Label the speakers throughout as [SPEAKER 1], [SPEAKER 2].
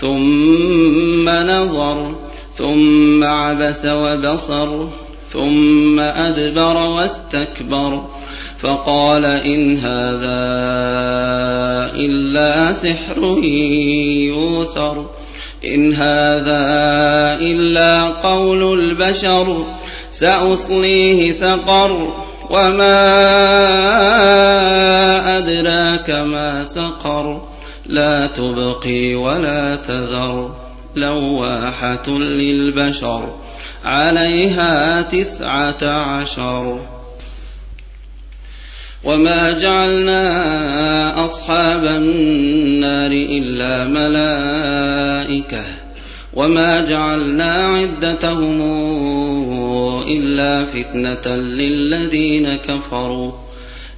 [SPEAKER 1] ثم نظر ثم عبس وبصر ثم أدبر واستكبر فقال إن هذا إلا سحر يوثر إن هذا إلا قول البشر سأصليه سقر وما أدراك ما سقر لا تبقي ولا تذر لواحة للبشر عليها تسعة عشر وما جعلنا أصحاب النار إلا ملائكة وما جعلنا عدتهم إلا فتنة للذين كفروا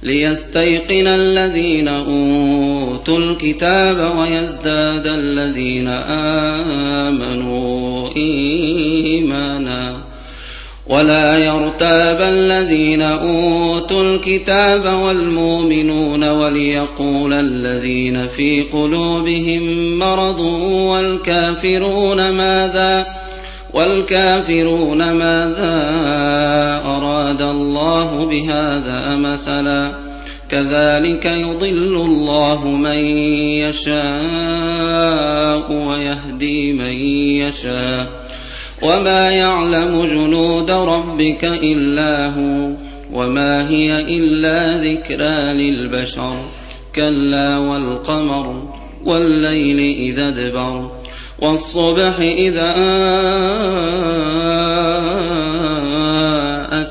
[SPEAKER 1] ليستيقن الذين اوتوا الكتاب ويزداد الذين امنوا ايمانا ولا يرتاب الذين اوتوا الكتاب والمؤمنون وليقول الذين في قلوبهم مرض والكافرون ماذا والكافرون ماذا الله بهذا مثلا كذلك يضل الله من يشاء ويهدي من يشاء وما يعلم جنود ربك الا هو وما هي الا ذكرى للبشر كلا والقمر والليل اذا ادبر والصبح اذا آه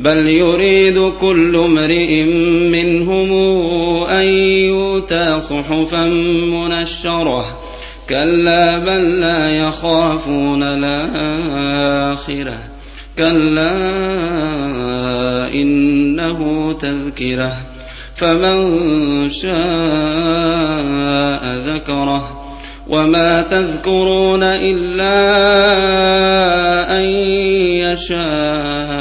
[SPEAKER 1] بل يريد كل امرئ منهم أن يؤتى صحفا منشرة كلا بل لا يخافون الآخرة كلا إنه تذكرة فمن شاء ذكره وما تذكرون إلا أن يشاء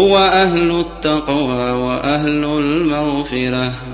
[SPEAKER 1] هو أهل التقوى وأهل المغفرة